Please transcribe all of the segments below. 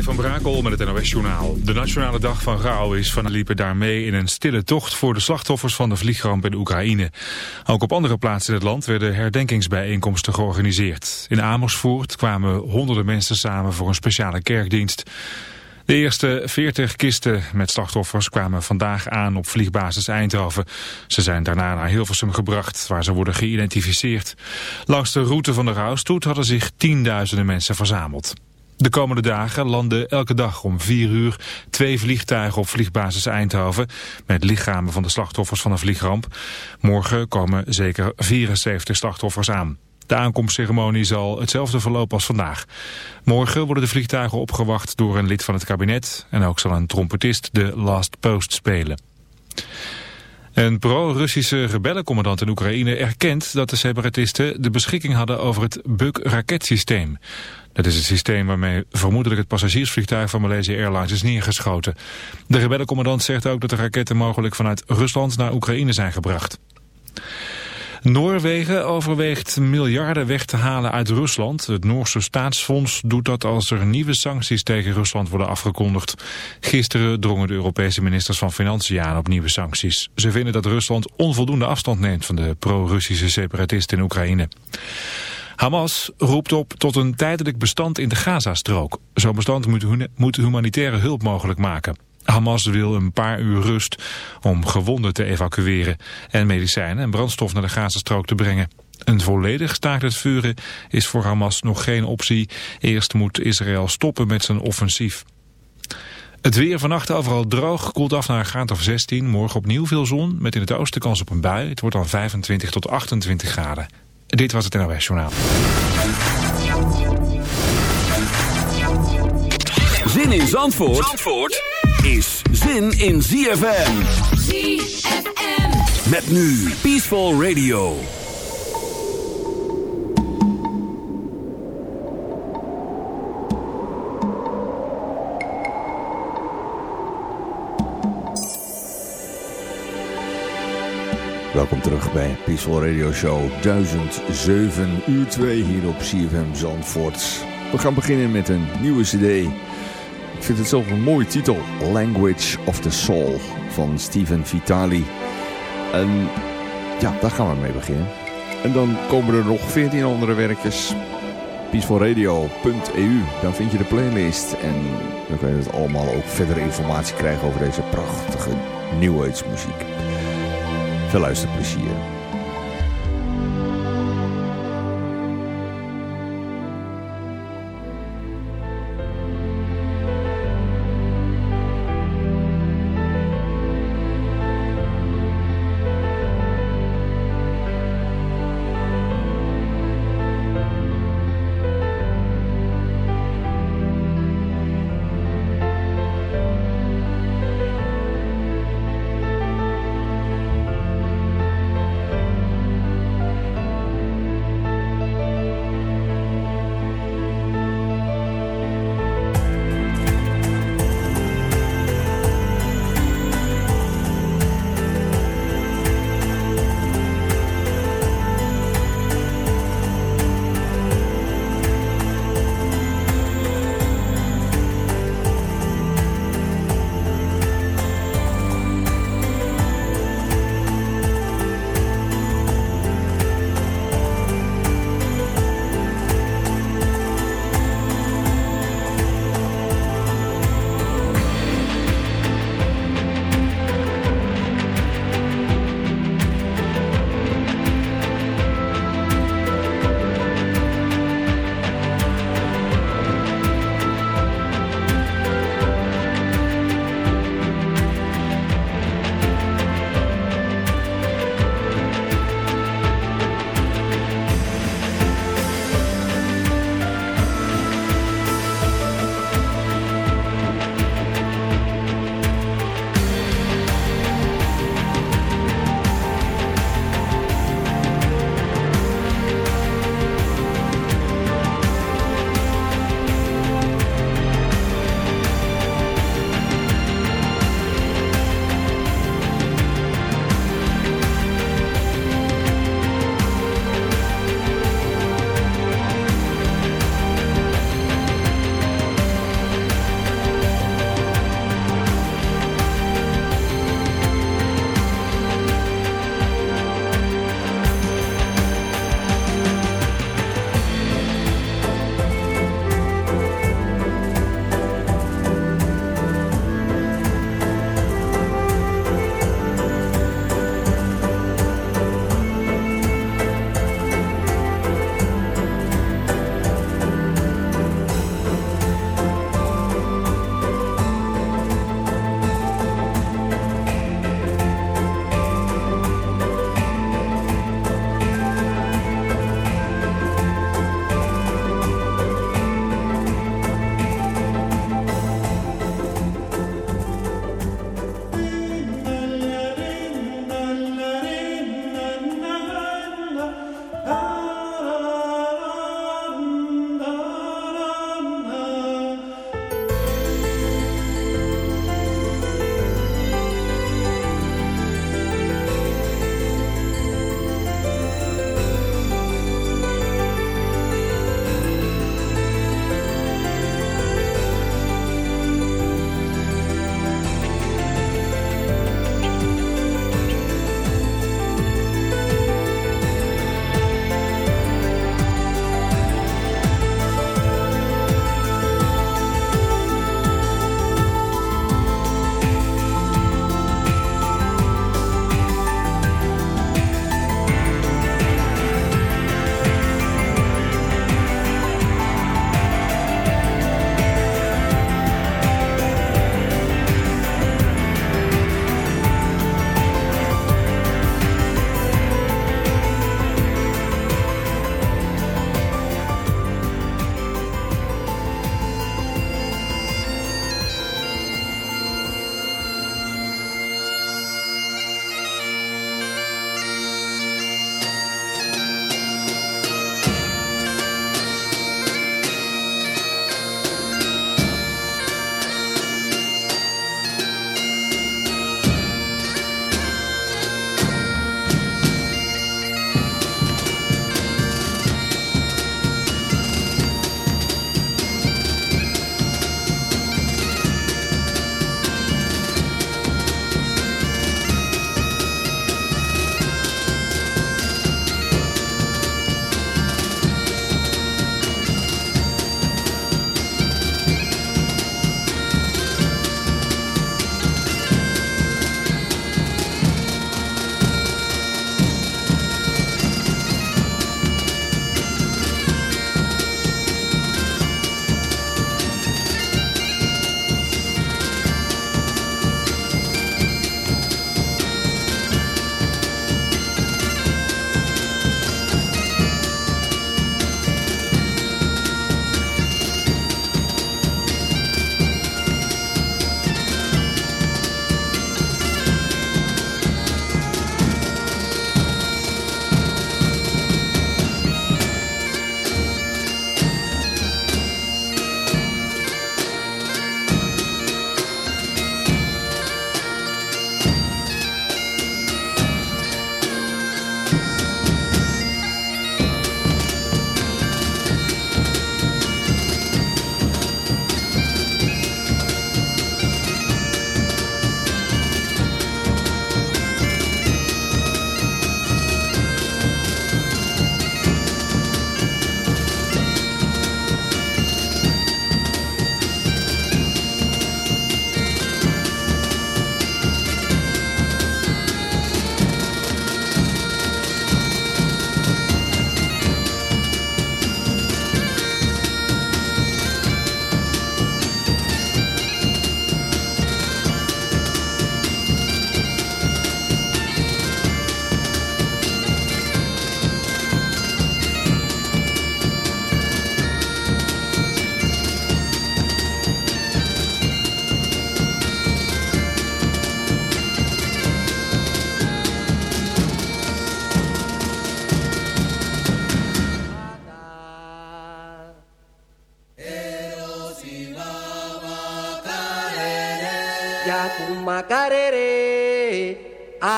Van Brakel met het NOS-journaal. De Nationale Dag van Rouw is van liepen daarmee in een stille tocht voor de slachtoffers van de vliegramp in Oekraïne. Ook op andere plaatsen in het land werden herdenkingsbijeenkomsten georganiseerd. In Amersfoort kwamen honderden mensen samen voor een speciale kerkdienst. De eerste 40 kisten met slachtoffers kwamen vandaag aan op vliegbasis Eindhoven. Ze zijn daarna naar Hilversum gebracht, waar ze worden geïdentificeerd. Langs de route van de rouwstoet hadden zich tienduizenden mensen verzameld. De komende dagen landen elke dag om vier uur twee vliegtuigen op vliegbasis Eindhoven met lichamen van de slachtoffers van de vliegramp. Morgen komen zeker 74 slachtoffers aan. De aankomstceremonie zal hetzelfde verlopen als vandaag. Morgen worden de vliegtuigen opgewacht door een lid van het kabinet en ook zal een trompetist de Last Post spelen. Een pro-Russische rebellencommandant in Oekraïne erkent dat de separatisten de beschikking hadden over het Buk-raketsysteem. Dat is het systeem waarmee vermoedelijk het passagiersvliegtuig van Malaysia Airlines is neergeschoten. De rebellencommandant zegt ook dat de raketten mogelijk vanuit Rusland naar Oekraïne zijn gebracht. Noorwegen overweegt miljarden weg te halen uit Rusland. Het Noorse staatsfonds doet dat als er nieuwe sancties tegen Rusland worden afgekondigd. Gisteren drongen de Europese ministers van Financiën aan op nieuwe sancties. Ze vinden dat Rusland onvoldoende afstand neemt van de pro-Russische separatisten in Oekraïne. Hamas roept op tot een tijdelijk bestand in de Gazastrook. Zo'n bestand moet humanitaire hulp mogelijk maken. Hamas wil een paar uur rust om gewonden te evacueren en medicijnen en brandstof naar de Gazastrook te brengen. Een volledig staakt het vuren is voor Hamas nog geen optie. Eerst moet Israël stoppen met zijn offensief. Het weer vannacht overal droog, koelt af naar een graad of 16. Morgen opnieuw veel zon, met in het oosten kans op een bui. Het wordt dan 25 tot 28 graden. Dit was het NOS Journaal. Zin in Zandvoort, Zandvoort is zin in ZFM. ZFM. Met nu Peaceful Radio. Welkom terug bij Peaceful Radio Show 1007 uur 2 hier op CFM Zandvoort. We gaan beginnen met een nieuwe cd. Vind het zelf een mooie titel. Language of the Soul van Steven Vitali. En ja, daar gaan we mee beginnen. En dan komen er nog 14 andere werkjes. Peacefulradio.eu, dan vind je de playlist. En dan kun je het allemaal ook verdere informatie krijgen over deze prachtige nieuwheidsmuziek. Veel luisterplezier.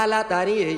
la tariye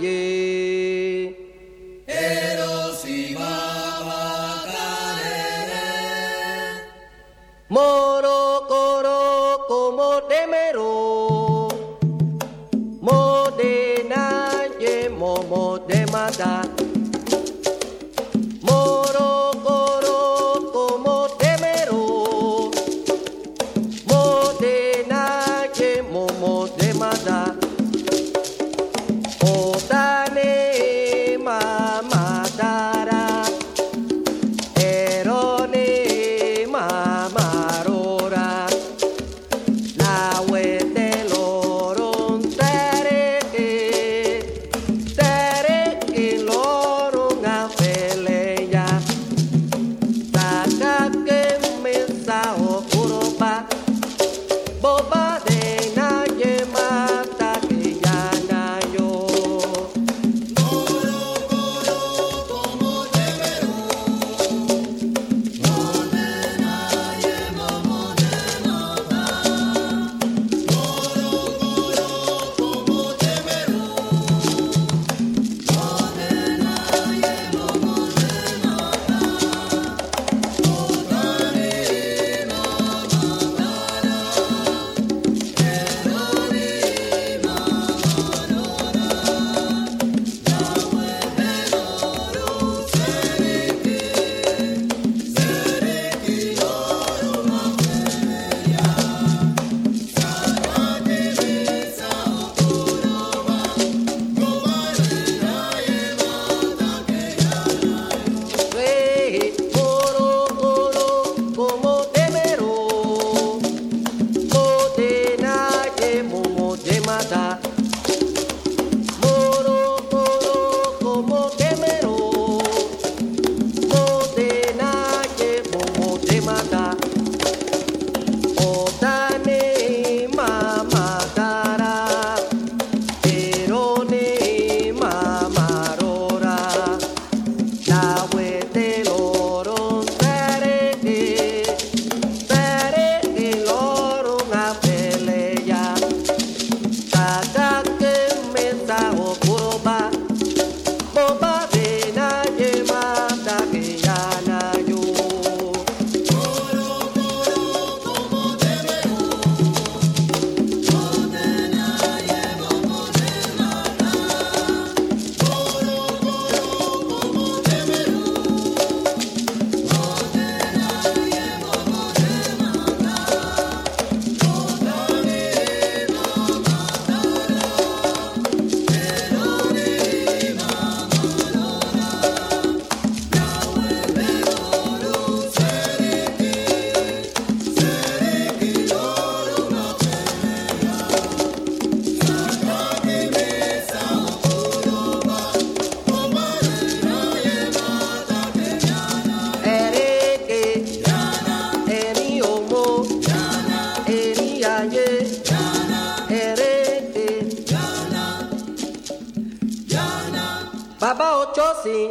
jọ́sìn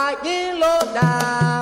ayé ló dáa.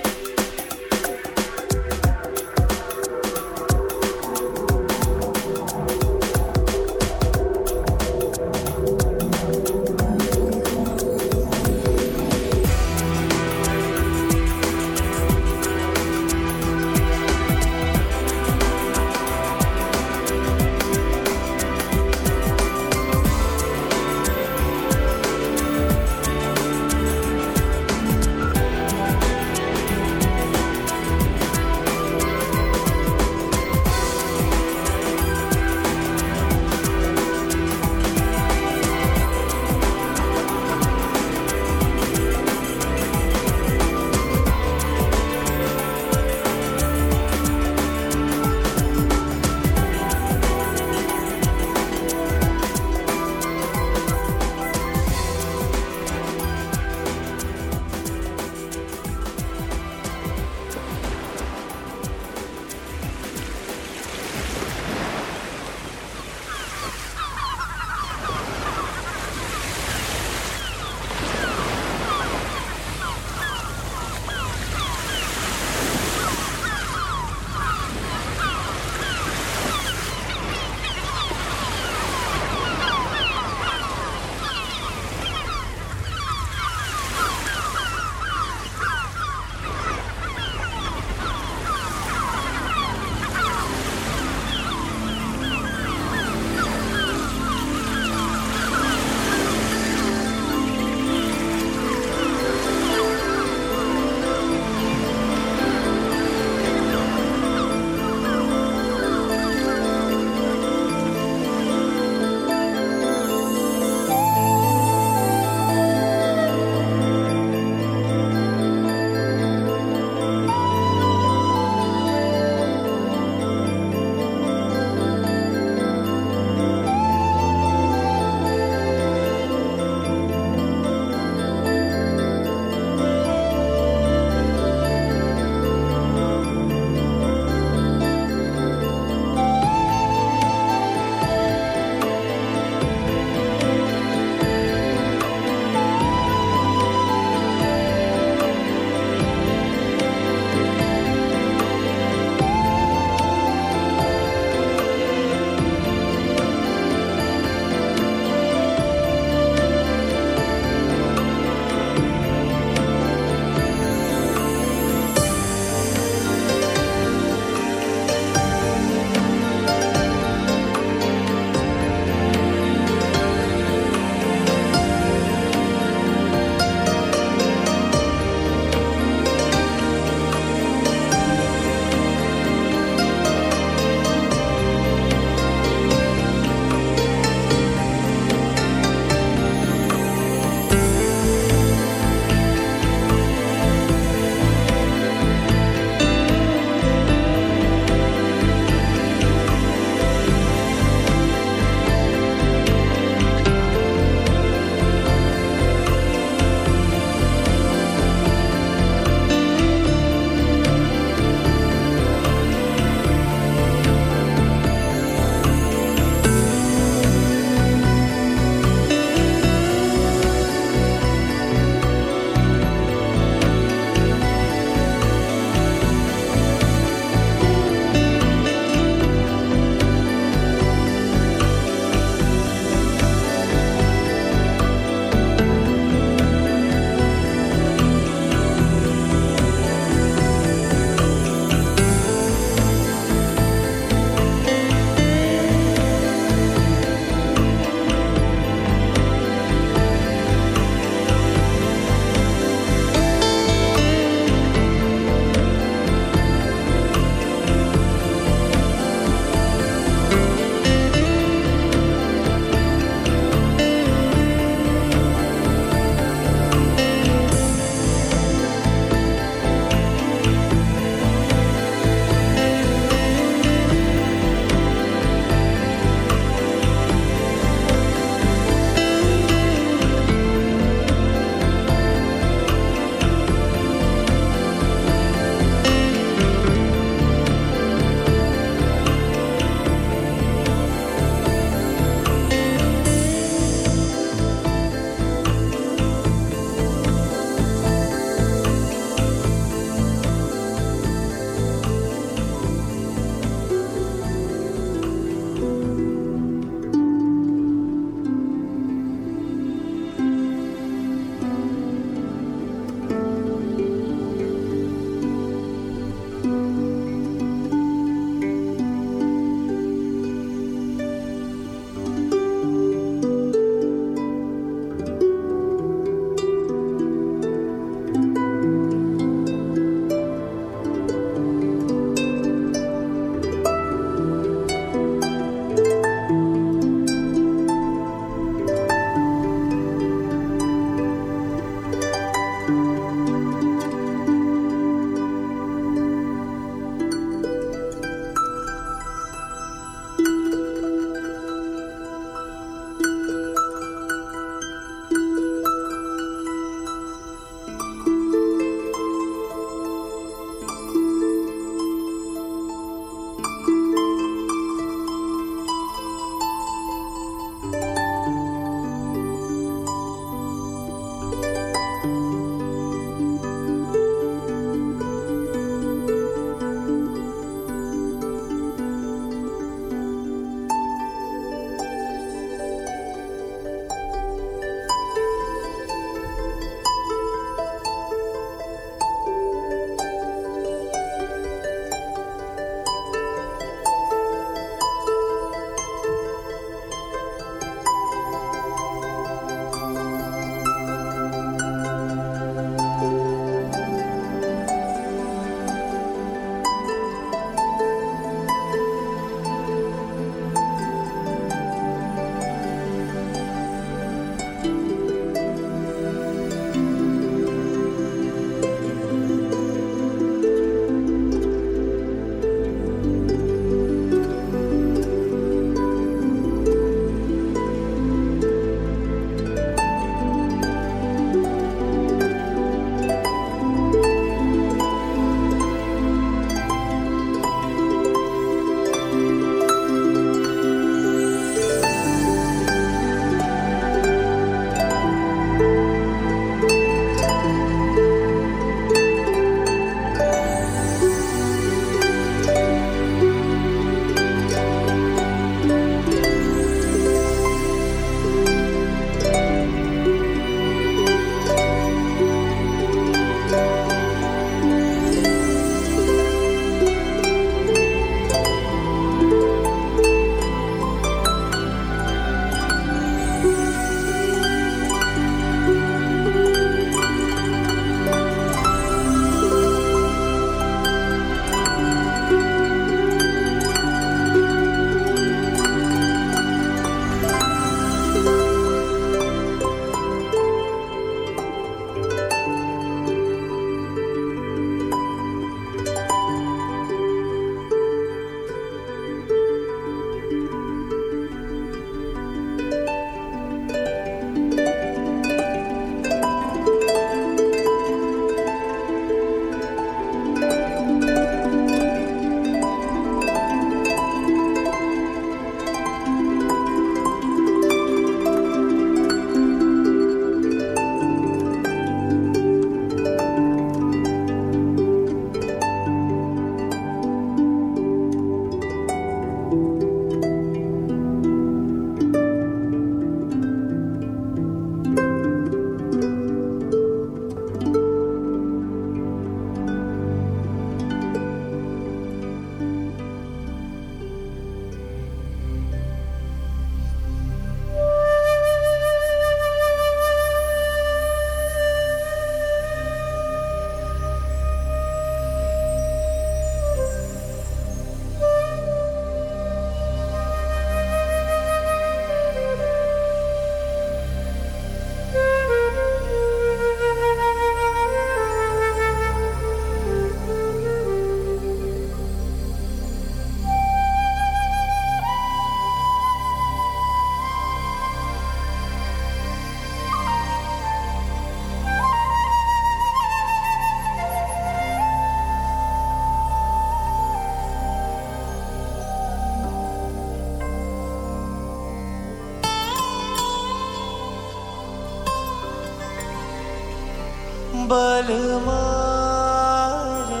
बल मारे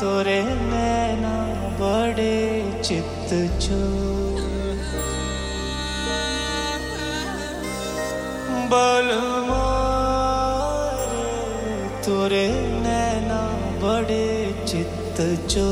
तोरे नैना बड़े चित्त छो। बल मारे तोरे नैना बड़े चित्त चो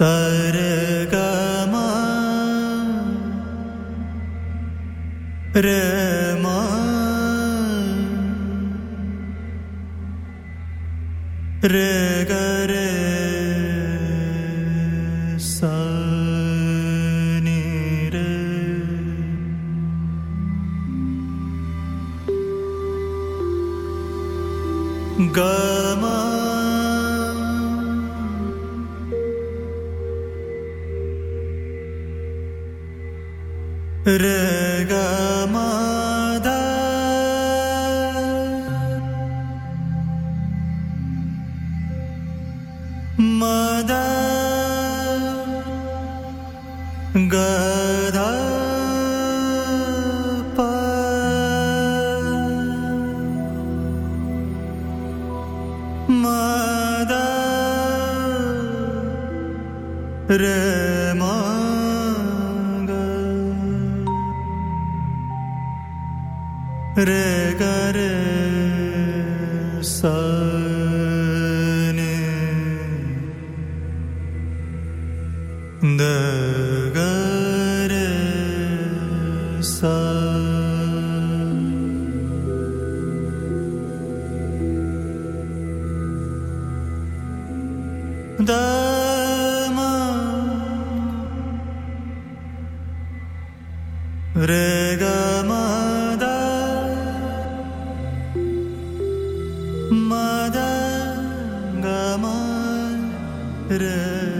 मा rest.